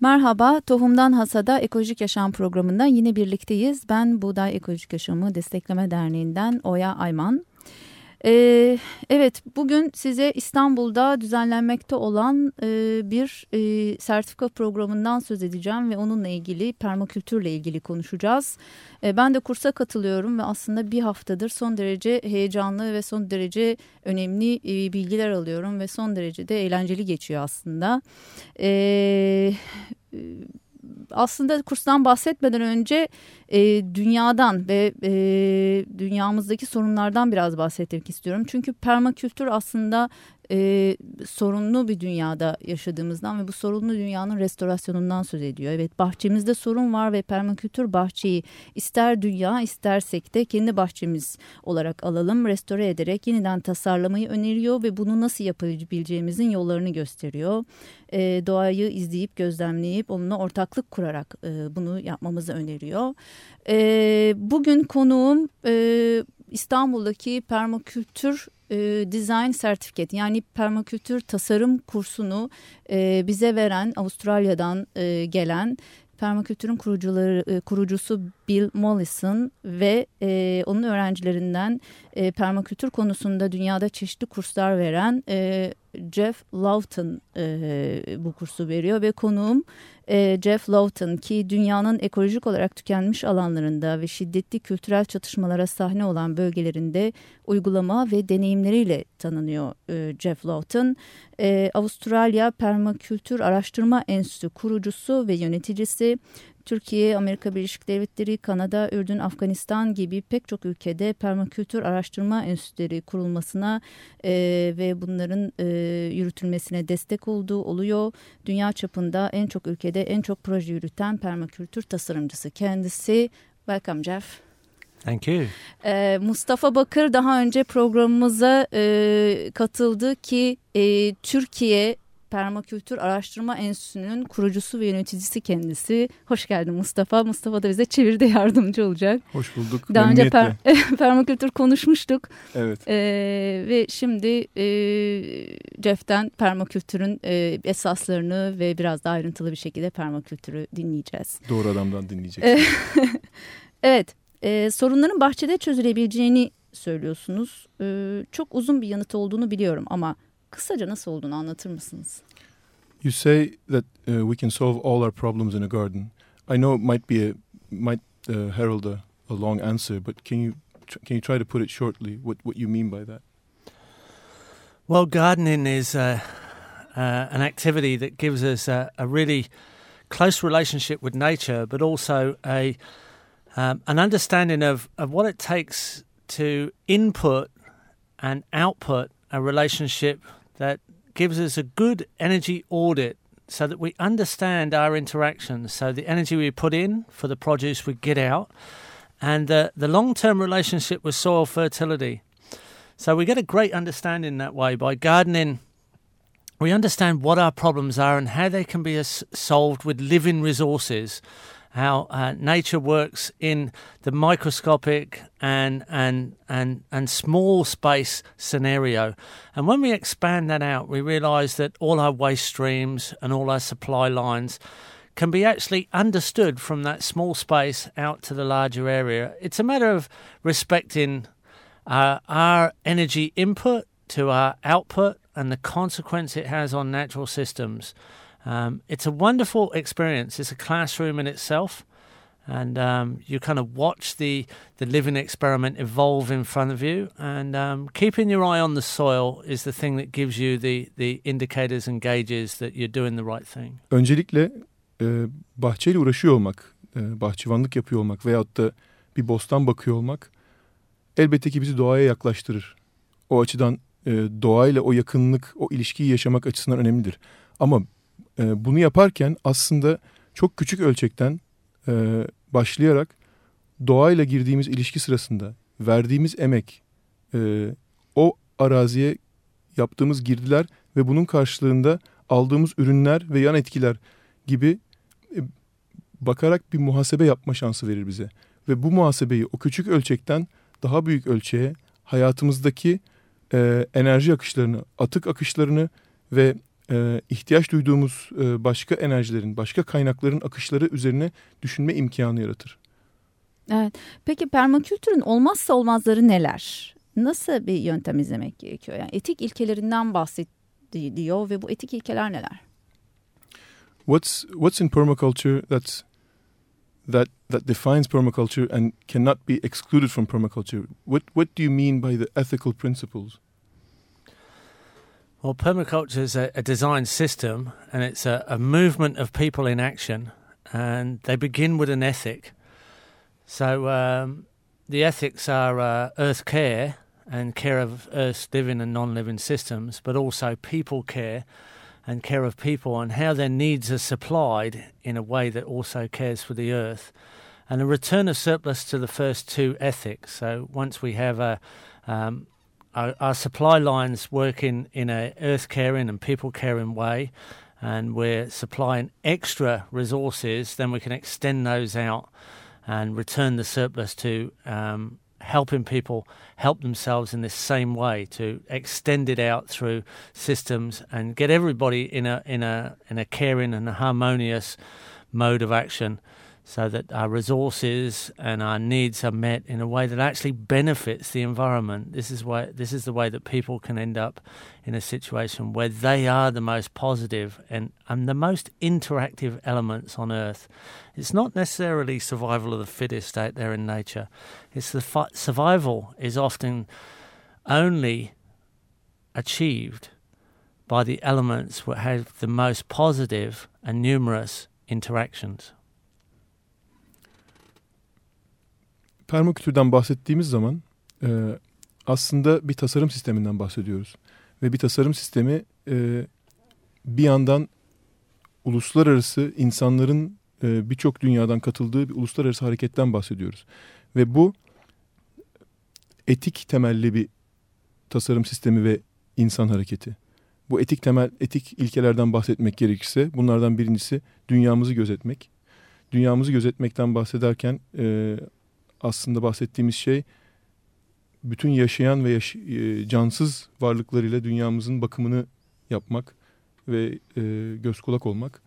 Merhaba, Tohumdan Hasada Ekolojik Yaşam programında yine birlikteyiz. Ben Buğday Ekolojik Yaşamı Destekleme Derneği'nden Oya Ayman. Ee, evet, bugün size İstanbul'da düzenlenmekte olan e, bir e, sertifika programından söz edeceğim ve onunla ilgili permakültürle ilgili konuşacağız. E, ben de kursa katılıyorum ve aslında bir haftadır son derece heyecanlı ve son derece önemli e, bilgiler alıyorum ve son derece de eğlenceli geçiyor aslında. Evet aslında kurstan bahsetmeden önce e, dünyadan ve e, dünyamızdaki sorunlardan biraz bahsetmek istiyorum. Çünkü permakültür aslında e, sorunlu bir dünyada yaşadığımızdan ve bu sorunlu dünyanın restorasyonundan söz ediyor. Evet bahçemizde sorun var ve permakültür bahçeyi ister dünya istersek de kendi bahçemiz olarak alalım restore ederek yeniden tasarlamayı öneriyor ve bunu nasıl yapabileceğimizin yollarını gösteriyor. E, doğayı izleyip gözlemleyip onunla ortaklık kurarak e, bunu yapmamızı öneriyor. E, bugün konuğum e, İstanbul'daki permakültür e, Design Certificate yani permakültür tasarım kursunu e, bize veren Avustralya'dan e, gelen permakültürün kurucuları e, kurucusu Bill Mollison ve e, onun öğrencilerinden e, permakültür konusunda dünyada çeşitli kurslar veren e, Jeff Lawton e, bu kursu veriyor ve konuğum e, Jeff Lawton ki dünyanın ekolojik olarak tükenmiş alanlarında ve şiddetli kültürel çatışmalara sahne olan bölgelerinde uygulama ve deneyimleriyle tanınıyor e, Jeff Lawton. E, Avustralya Permakültür Araştırma Enstitüsü kurucusu ve yöneticisi Türkiye, Amerika Birleşik Devletleri, Kanada, Ürdün, Afganistan gibi pek çok ülkede permakültür araştırma enstitüleri kurulmasına e, ve bunların e, yürütülmesine destek olduğu oluyor. Dünya çapında en çok ülkede en çok proje yürüten permakültür tasarımcısı kendisi. Welcome Jeff. Thank you. Ee, Mustafa Bakır daha önce programımıza e, katıldı ki e, Türkiye Permakültür Araştırma Enstitüsü'nün kurucusu ve yöneticisi kendisi. Hoş geldin Mustafa. Mustafa da bize çeviride yardımcı olacak. Hoş bulduk. Daha önce per permakültür konuşmuştuk. Evet. Ee, ve şimdi e, Jeff'ten permakültürün e, esaslarını ve biraz daha ayrıntılı bir şekilde permakültürü dinleyeceğiz. Doğru adamdan dinleyeceksiniz. evet. E, sorunların bahçede çözülebileceğini söylüyorsunuz. E, çok uzun bir yanıt olduğunu biliyorum ama Kısaca nasıl olduğunu anlatır mısınız? You say that uh, we can solve all our problems in a garden. I know it might be a, might uh, herald a, a long answer, but can you can you try to put it shortly? What what you mean by that? Well, gardening is uh, uh, an activity that gives us a, a, really close relationship with nature, but also a um, an understanding of, of what it takes to input and output a relationship that gives us a good energy audit so that we understand our interactions. So, the energy we put in for the produce we get out, and the, the long term relationship with soil fertility. So, we get a great understanding that way by gardening. We understand what our problems are and how they can be solved with living resources how uh, nature works in the microscopic and and and and small space scenario. And when we expand that out, we realise that all our waste streams and all our supply lines can be actually understood from that small space out to the larger area. It's a matter of respecting uh, our energy input to our output and the consequence it has on natural systems. Um, it's a wonderful experience. It's a classroom in itself, and um, you kind of watch the the living experiment evolve in front of you. And um, keeping your eye on the soil is the thing that gives you the the indicators and gauges that you're doing the right thing. Öncelikle e, bahçeyle uğraşıyor olmak, e, bahçıvanlık yapıyor olmak veyahut da bir bostan bakıyor olmak elbette ki bizi doğaya yaklaştırır. O açıdan e, doğayla o yakınlık, o ilişkiyi yaşamak açısından önemlidir. Ama e, bunu yaparken aslında çok küçük ölçekten e, başlayarak doğayla girdiğimiz ilişki sırasında verdiğimiz emek, e, o araziye yaptığımız girdiler ve bunun karşılığında aldığımız ürünler ve yan etkiler gibi e, bakarak bir muhasebe yapma şansı verir bize. Ve bu muhasebeyi o küçük ölçekten daha büyük ölçeğe hayatımızdaki e, enerji akışlarını, atık akışlarını ve e, ihtiyaç duyduğumuz e, başka enerjilerin, başka kaynakların akışları üzerine düşünme imkanı yaratır. Evet. Peki permakültürün olmazsa olmazları neler? Nasıl bir yöntem izlemek gerekiyor? Yani etik ilkelerinden bahsediyor ve bu etik ilkeler neler? What's what's in permaculture that's that that defines permaculture and cannot be excluded from permaculture? What what do you mean by the ethical principles? Well, permaculture is a, a design system and it's a, a, movement of people in action, and they begin with an ethic. So, um, the ethics are uh, earth care and care of Earth's living and non living systems, but also people care and care of people and how their needs are supplied in a way that also cares for the earth. And a return of surplus to the first two ethics. So once we have a um, our, our, supply lines work in, in a earth caring and people caring way, and we're supplying extra resources, then we can extend those out and return the surplus to um, helping people help themselves in this same way to extend it out through systems and get everybody in a in a in a caring and a harmonious mode of action so that our resources and our needs are met in a way that actually benefits the environment. This is why this is the way that people can end up in a situation where they are the most positive and, and the most interactive elements on earth. It's not necessarily survival of the fittest out there in nature. It's the fi- survival is often only achieved by the elements that have the most positive and numerous interactions. Permakültürden bahsettiğimiz zaman e, aslında bir tasarım sisteminden bahsediyoruz. Ve bir tasarım sistemi e, bir yandan uluslararası insanların e, birçok dünyadan katıldığı bir uluslararası hareketten bahsediyoruz. Ve bu etik temelli bir tasarım sistemi ve insan hareketi. Bu etik temel, etik ilkelerden bahsetmek gerekirse bunlardan birincisi dünyamızı gözetmek. Dünyamızı gözetmekten bahsederken e, aslında bahsettiğimiz şey bütün yaşayan ve yaş e, cansız varlıklarıyla dünyamızın bakımını yapmak ve e, göz kulak olmak.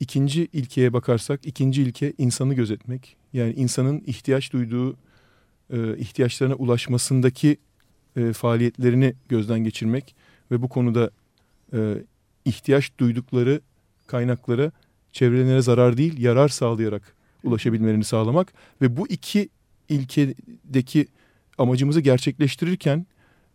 İkinci ilkeye bakarsak ikinci ilke insanı gözetmek. Yani insanın ihtiyaç duyduğu e, ihtiyaçlarına ulaşmasındaki e, faaliyetlerini gözden geçirmek ve bu konuda e, ihtiyaç duydukları kaynaklara çevrelerine zarar değil yarar sağlayarak ulaşabilmelerini sağlamak ve bu iki ilkedeki amacımızı gerçekleştirirken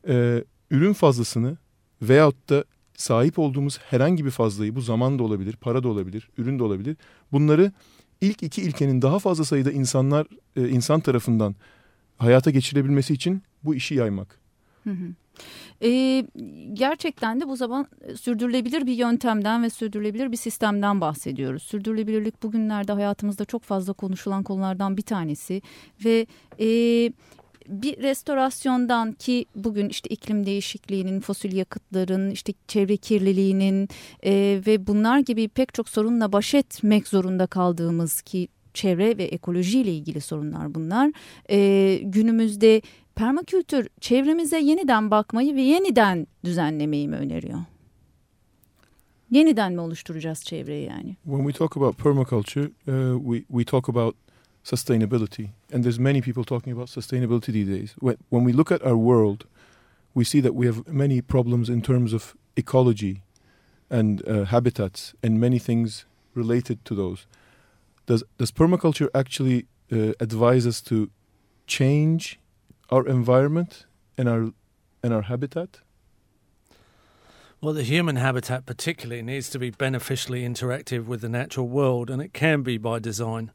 e, ürün fazlasını veyahut da sahip olduğumuz herhangi bir fazlayı bu zaman da olabilir, para da olabilir, ürün de olabilir. Bunları ilk iki ilkenin daha fazla sayıda insanlar e, insan tarafından hayata geçirebilmesi için bu işi yaymak. Hı hı. E, gerçekten de bu zaman e, sürdürülebilir bir yöntemden ve sürdürülebilir bir sistemden bahsediyoruz. Sürdürülebilirlik bugünlerde hayatımızda çok fazla konuşulan konulardan bir tanesi ve e, bir restorasyondan ki bugün işte iklim değişikliğinin, fosil yakıtların, işte çevre kirliliğinin e, ve bunlar gibi pek çok sorunla baş etmek zorunda kaldığımız ki çevre ve ekolojiyle ilgili sorunlar bunlar. E, günümüzde permakültür çevremize yeniden bakmayı ve yeniden düzenlemeyi mi öneriyor? Yeniden mi oluşturacağız çevreyi yani? When we talk about permaculture, uh, we we talk about sustainability, and there's many people talking about sustainability these days. When, when we look at our world, we see that we have many problems in terms of ecology and uh, habitats and many things related to those. Does does permaculture actually uh, advise us to change our environment and our and our habitat? Well, the human habitat particularly needs to be beneficially interactive with the natural world, and it can be by design.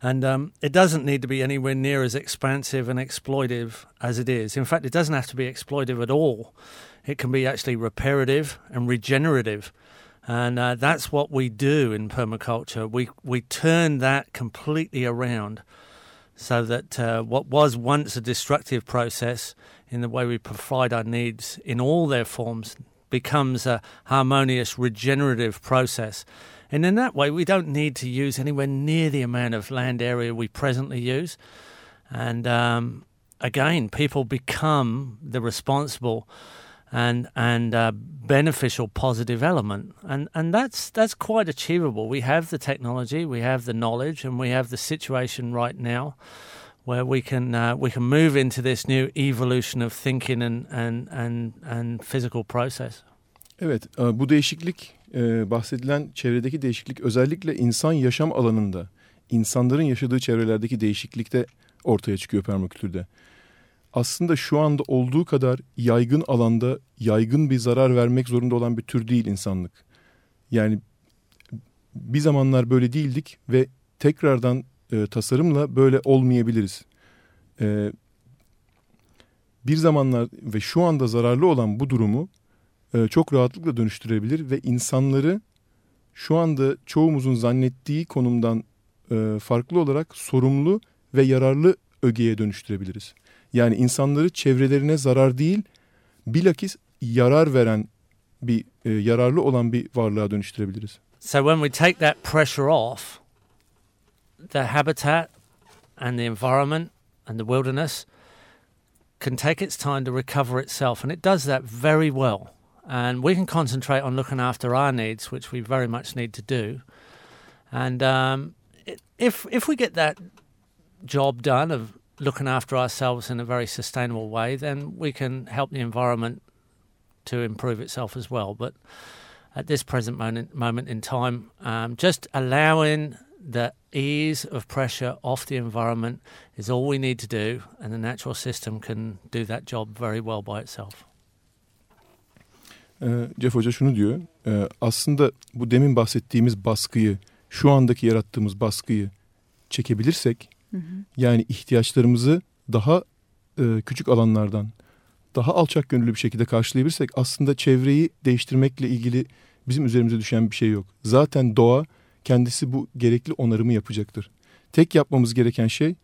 And um, it doesn't need to be anywhere near as expansive and exploitive as it is. In fact, it doesn't have to be exploitive at all. It can be actually reparative and regenerative. And uh, that's what we do in permaculture. We, we turn that completely around so that uh, what was once a destructive process in the way we provide our needs in all their forms becomes a harmonious regenerative process. And in that way, we don't need to use anywhere near the amount of land area we presently use. And um, again, people become the responsible and and uh, beneficial positive element. And and that's that's quite achievable. We have the technology we have the knowledge and we have the situation right now where we can uh, we can move into this new evolution of thinking and and and and physical process. Evet e, bu değişiklik e, bahsedilen çevredeki değişiklik özellikle insan yaşam alanında insanların yaşadığı çevrelerdeki değişiklikte ortaya çıkıyor permakültürde aslında şu anda olduğu kadar yaygın alanda yaygın bir zarar vermek zorunda olan bir tür değil insanlık. Yani bir zamanlar böyle değildik ve tekrardan e, tasarımla böyle olmayabiliriz. E, bir zamanlar ve şu anda zararlı olan bu durumu e, çok rahatlıkla dönüştürebilir ve insanları şu anda çoğumuzun zannettiği konumdan e, farklı olarak sorumlu ve yararlı ögeye dönüştürebiliriz. Yani insanları çevrelerine zarar değil, bilakis yarar veren bir e, yararlı olan bir varlığa dönüştürebiliriz. So when we take that pressure off, the habitat and the environment and the wilderness can take its time to recover itself, and it does that very well. And we can concentrate on looking after our needs, which we very much need to do. And um, if if we get that job done of looking after ourselves in a very sustainable way, then we can help the environment to improve itself as well. But at this present moment, moment in time, um, just allowing the ease of pressure off the environment is all we need to do, and the natural system can do that job very well by itself. Jeff Hoca şunu diyor, aslında bu demin bahsettiğimiz baskıyı, şu andaki yarattığımız baskıyı çekebilirsek, Hı Yani ihtiyaçlarımızı daha e, küçük alanlardan daha alçak gönüllü bir şekilde karşılayabilirsek aslında çevreyi değiştirmekle ilgili bizim üzerimize düşen bir şey yok. Zaten doğa kendisi bu gerekli onarımı yapacaktır. Tek yapmamız gereken şey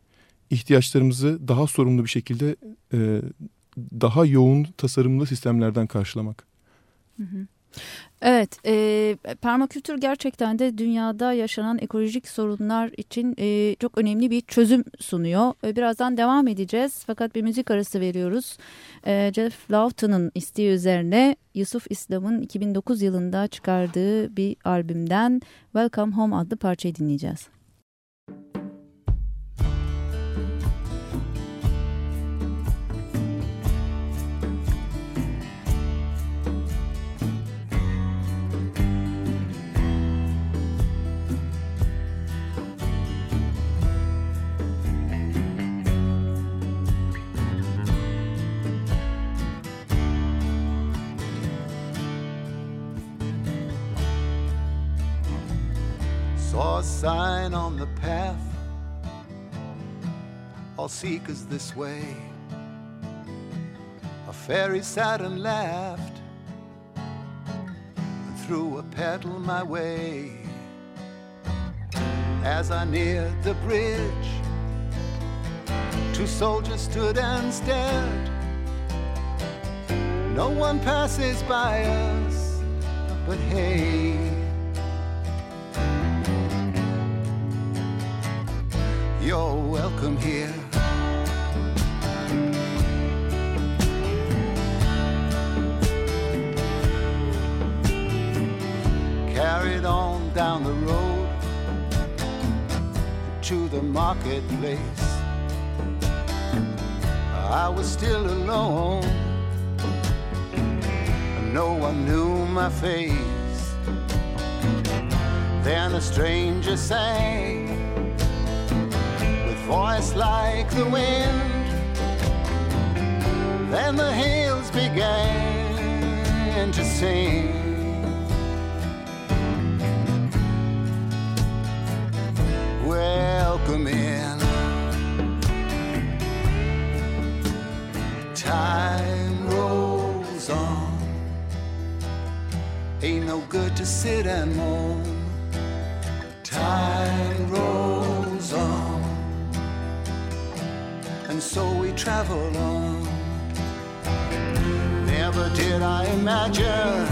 ihtiyaçlarımızı daha sorumlu bir şekilde e, daha yoğun tasarımlı sistemlerden karşılamak. Hı hı. Evet, e, permakültür gerçekten de dünyada yaşanan ekolojik sorunlar için e, çok önemli bir çözüm sunuyor. E, birazdan devam edeceğiz fakat bir müzik arası veriyoruz. E, Jeff Lawton'ın isteği üzerine Yusuf İslam'ın 2009 yılında çıkardığı bir albümden Welcome Home adlı parçayı dinleyeceğiz. A sign on the path, all seekers this way. A fairy sat and laughed and threw a petal my way. As I neared the bridge, two soldiers stood and stared. No one passes by us, but hey. Welcome here. Carried on down the road to the marketplace. I was still alone, no one knew my face. Then a stranger sang voice like the wind. Then the hills began to sing. Welcome in. Time rolls on. Ain't no good to sit and moan. Time rolls so we travel on. Never did I imagine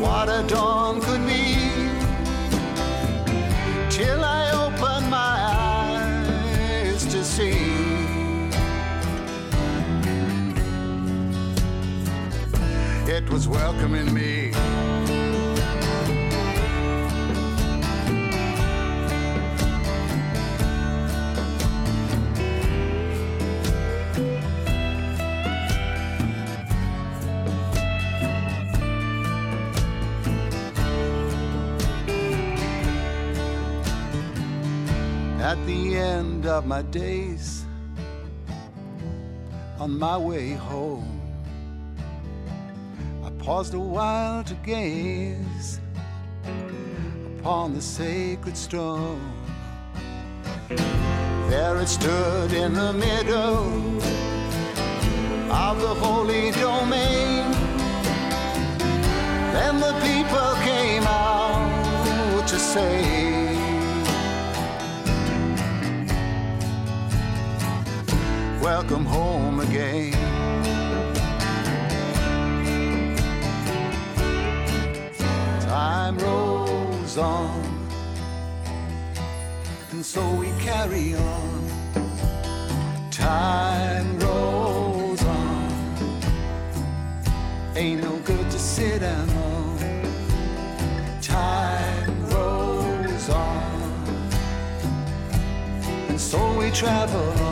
what a dawn could be till I opened my eyes to see It was welcoming me. The end of my days, on my way home, I paused a while to gaze upon the sacred stone. There it stood in the middle of the holy domain. Then the people came out to say, Welcome home again. Time rolls on, and so we carry on. Time rolls on, ain't no good to sit down on. Time rolls on, and so we travel on.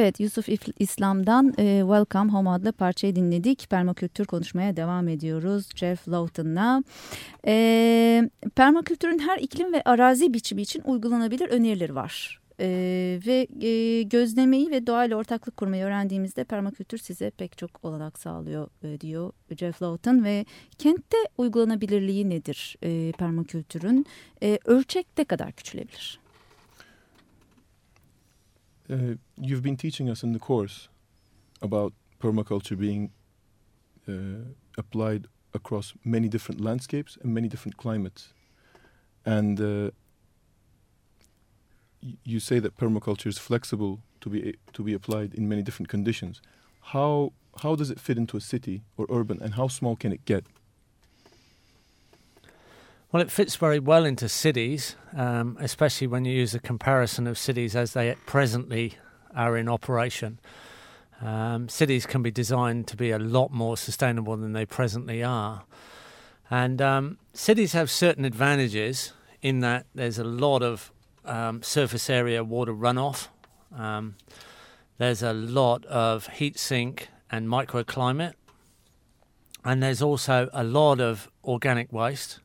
Evet Yusuf İslam'dan e, Welcome Home adlı parçayı dinledik. Permakültür konuşmaya devam ediyoruz Jeff Lawton'la. E, permakültürün her iklim ve arazi biçimi için uygulanabilir önerileri var. E, ve e, gözlemeyi ve doğayla ortaklık kurmayı öğrendiğimizde permakültür size pek çok olanak sağlıyor e, diyor Jeff Lawton ve kentte uygulanabilirliği nedir e, permakültürün? E, ölçek ne kadar küçülebilir? Uh, you've been teaching us in the course about permaculture being uh, applied across many different landscapes and many different climates. And uh, you say that permaculture is flexible to be to be applied in many different conditions. How how does it fit into a city or urban, and how small can it get? Well, it fits very well into cities, um, especially when you use a comparison of cities as they presently are in operation. Um, cities can be designed to be a lot more sustainable than they presently are. And um, cities have certain advantages in that there's a lot of um, surface area water runoff, um, there's a lot of heat sink and microclimate, and there's also a lot of organic waste.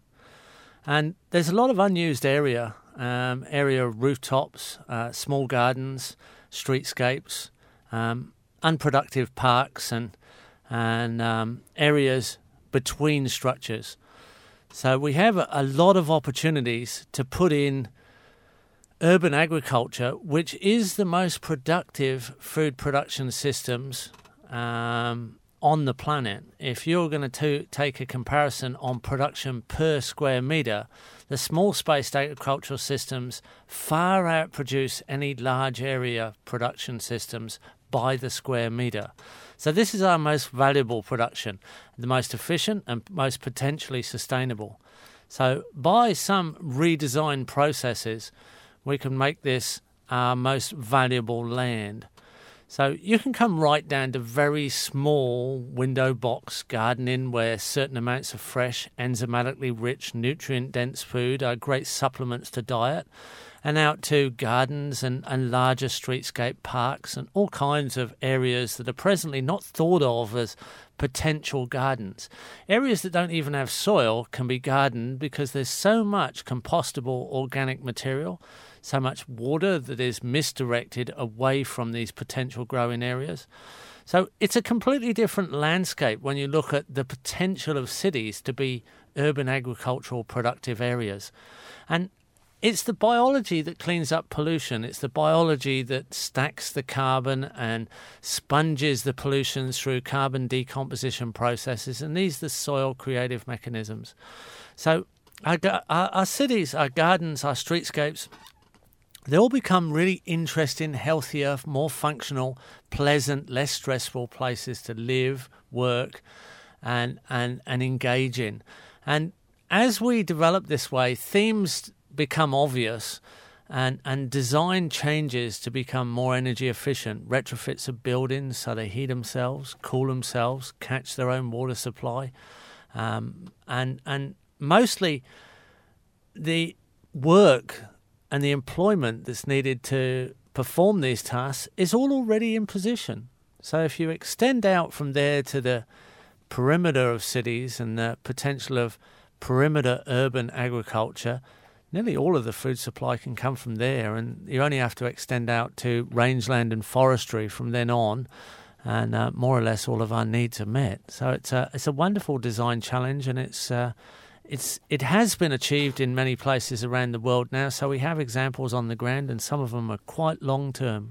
And there's a lot of unused area, um, area rooftops, uh, small gardens, streetscapes, um, unproductive parks, and and um, areas between structures. So we have a, lot of opportunities to put in urban agriculture, which is the most productive food production systems um, on the planet. If you're going to take a comparison on production per square metre, the small spaced agricultural systems far outproduce any large area production systems by the square metre. So, this is our most valuable production, the most efficient and most potentially sustainable. So, by some redesigned processes, we can make this our most valuable land. So you can come right down to very small window box gardening where certain amounts of fresh, enzymatically rich, nutrient dense food are great supplements to diet, and out to gardens and, and larger streetscape parks and all kinds of areas that are presently not thought of as potential gardens. Areas that don't even have soil can be gardened because there's so much compostable organic material so much water that is misdirected away from these potential growing areas. So it's a completely different landscape when you look at the potential of cities to be urban agricultural productive areas. And it's the biology that cleans up pollution. It's the biology that stacks the carbon and sponges the pollutions through carbon decomposition processes. And these are the soil creative mechanisms. So our, our cities, our gardens, our streetscapes, they all become really interesting, healthier, more functional, pleasant, less stressful places to live, work, and and and engage in. And as we develop this way, themes become obvious and, and design changes to become more energy efficient. Retrofits of buildings so they heat themselves, cool themselves, catch their own water supply. Um, and, and mostly the work and the employment that's needed to perform these tasks is all already in position. So if you extend out from there to the perimeter of cities and the potential of perimeter urban agriculture, nearly all of the food supply can come from there, and you only have to extend out to rangeland and forestry from then on, and uh, more or less all of our needs are met. So it's a it's a wonderful design challenge, and it's uh, it's it has been achieved in many places around the world now. So we have examples on the ground, and some of them are quite long term.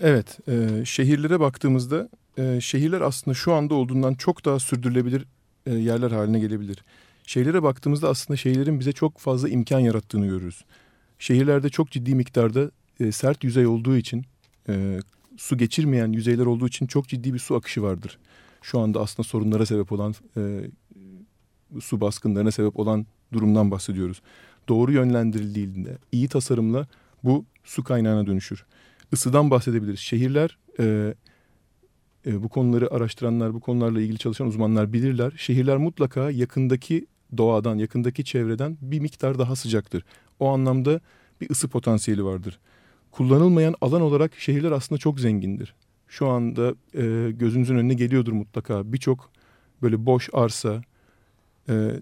Evet, e, şehirlere baktığımızda e, şehirler aslında şu anda olduğundan çok daha sürdürülebilir e, yerler haline gelebilir. Şehirlere baktığımızda aslında şehirlerin bize çok fazla imkan yarattığını görürüz. Şehirlerde çok ciddi miktarda e, sert yüzey olduğu için, e, su geçirmeyen yüzeyler olduğu için çok ciddi bir su akışı vardır. Şu anda aslında sorunlara sebep olan, e, su baskınlarına sebep olan durumdan bahsediyoruz. Doğru yönlendirildiğinde, iyi tasarımla bu su kaynağına dönüşür. Isıdan bahsedebiliriz. Şehirler... E, e, bu konuları araştıranlar, bu konularla ilgili çalışan uzmanlar bilirler. Şehirler mutlaka yakındaki doğadan, yakındaki çevreden bir miktar daha sıcaktır. O anlamda bir ısı potansiyeli vardır. Kullanılmayan alan olarak şehirler aslında çok zengindir. Şu anda e, gözünüzün önüne geliyordur mutlaka birçok böyle boş arsa, e,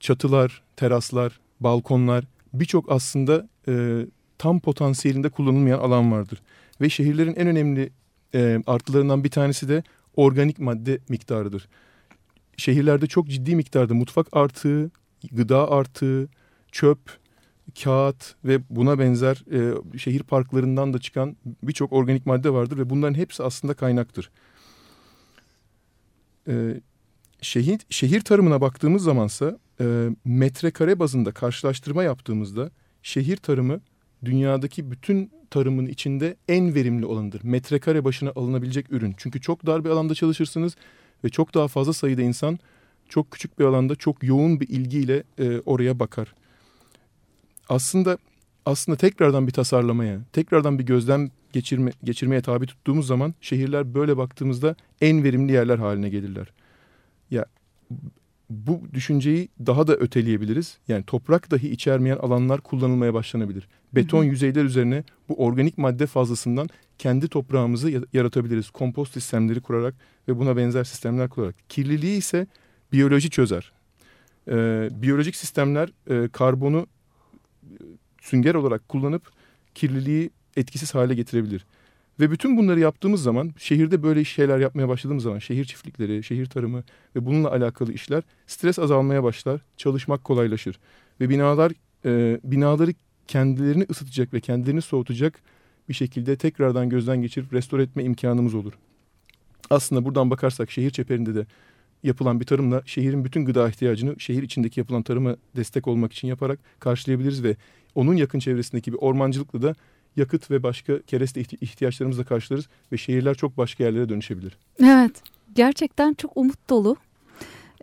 çatılar, teraslar, balkonlar birçok aslında e, tam potansiyelinde kullanılmayan alan vardır. Ve şehirlerin en önemli e, artılarından bir tanesi de organik madde miktarıdır. Şehirlerde çok ciddi miktarda mutfak artığı, gıda artığı, çöp, kağıt ve buna benzer e, şehir parklarından da çıkan birçok organik madde vardır ve bunların hepsi aslında kaynaktır. E, şehir, şehir tarımına baktığımız zamansa e, metrekare bazında karşılaştırma yaptığımızda şehir tarımı dünyadaki bütün tarımın içinde en verimli olanıdır. Metrekare başına alınabilecek ürün. Çünkü çok dar bir alanda çalışırsınız ve çok daha fazla sayıda insan çok küçük bir alanda çok yoğun bir ilgiyle e, oraya bakar. Aslında aslında tekrardan bir tasarlamaya, tekrardan bir gözlem geçirme, geçirmeye tabi tuttuğumuz zaman şehirler böyle baktığımızda en verimli yerler haline gelirler. Ya bu düşünceyi daha da öteleyebiliriz. Yani toprak dahi içermeyen alanlar kullanılmaya başlanabilir. Beton hı hı. yüzeyler üzerine bu organik madde fazlasından kendi toprağımızı yaratabiliriz. Kompost sistemleri kurarak ve buna benzer sistemler kurarak. Kirliliği ise biyoloji çözer. Ee, biyolojik sistemler e, karbonu e, sünger olarak kullanıp kirliliği etkisiz hale getirebilir. Ve bütün bunları yaptığımız zaman şehirde böyle şeyler yapmaya başladığımız zaman şehir çiftlikleri, şehir tarımı ve bununla alakalı işler stres azalmaya başlar, çalışmak kolaylaşır. Ve binalar e, binaları kendilerini ısıtacak ve kendilerini soğutacak bir şekilde tekrardan gözden geçirip restore etme imkanımız olur. Aslında buradan bakarsak şehir çeperinde de yapılan bir tarımla şehrin bütün gıda ihtiyacını şehir içindeki yapılan tarıma destek olmak için yaparak karşılayabiliriz ve onun yakın çevresindeki bir ormancılıkla da yakıt ve başka kereste ihtiyaçlarımızla karşılarız ve şehirler çok başka yerlere dönüşebilir. Evet gerçekten çok umut dolu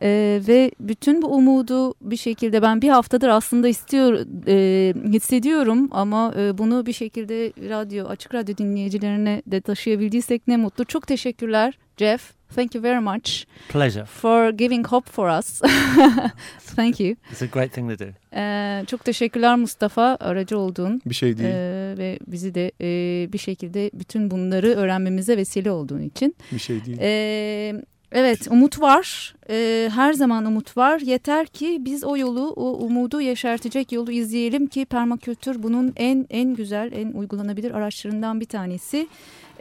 ee, ve bütün bu umudu bir şekilde ben bir haftadır aslında istiyor e, hissediyorum ama e, bunu bir şekilde radyo açık radyo dinleyicilerine de taşıyabildiysek ne mutlu. Çok teşekkürler Jeff. Thank you very much. Pleasure. For giving hope for us. Thank you. It's a great thing to do. Ee, çok teşekkürler Mustafa aracı olduğun. Bir şey değil. Ee, ve bizi de e, bir şekilde bütün bunları öğrenmemize vesile olduğun için. Bir şey değil. Ee, Evet umut var ee, her zaman umut var yeter ki biz o yolu o umudu yeşertecek yolu izleyelim ki permakültür bunun en en güzel en uygulanabilir araçlarından bir tanesi.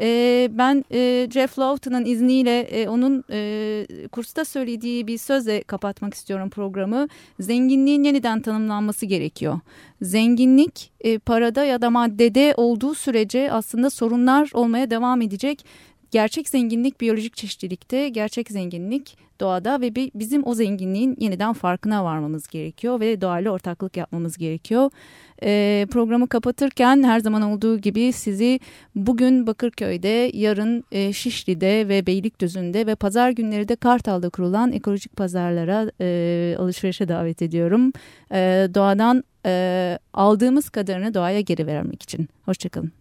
E, ben e, Jeff Lawton'ın izniyle e, onun e, kursta söylediği bir sözle kapatmak istiyorum programı. Zenginliğin yeniden tanımlanması gerekiyor. Zenginlik e, parada ya da maddede olduğu sürece aslında sorunlar olmaya devam edecek. Gerçek zenginlik biyolojik çeşitlilikte, gerçek zenginlik doğada ve bizim o zenginliğin yeniden farkına varmamız gerekiyor ve doğayla ortaklık yapmamız gerekiyor. E, programı kapatırken her zaman olduğu gibi sizi bugün Bakırköy'de, yarın e, Şişli'de ve Beylikdüzü'nde ve pazar günleri de Kartal'da kurulan ekolojik pazarlara e, alışverişe davet ediyorum. E, doğadan e, aldığımız kadarını doğaya geri vermek için. Hoşçakalın.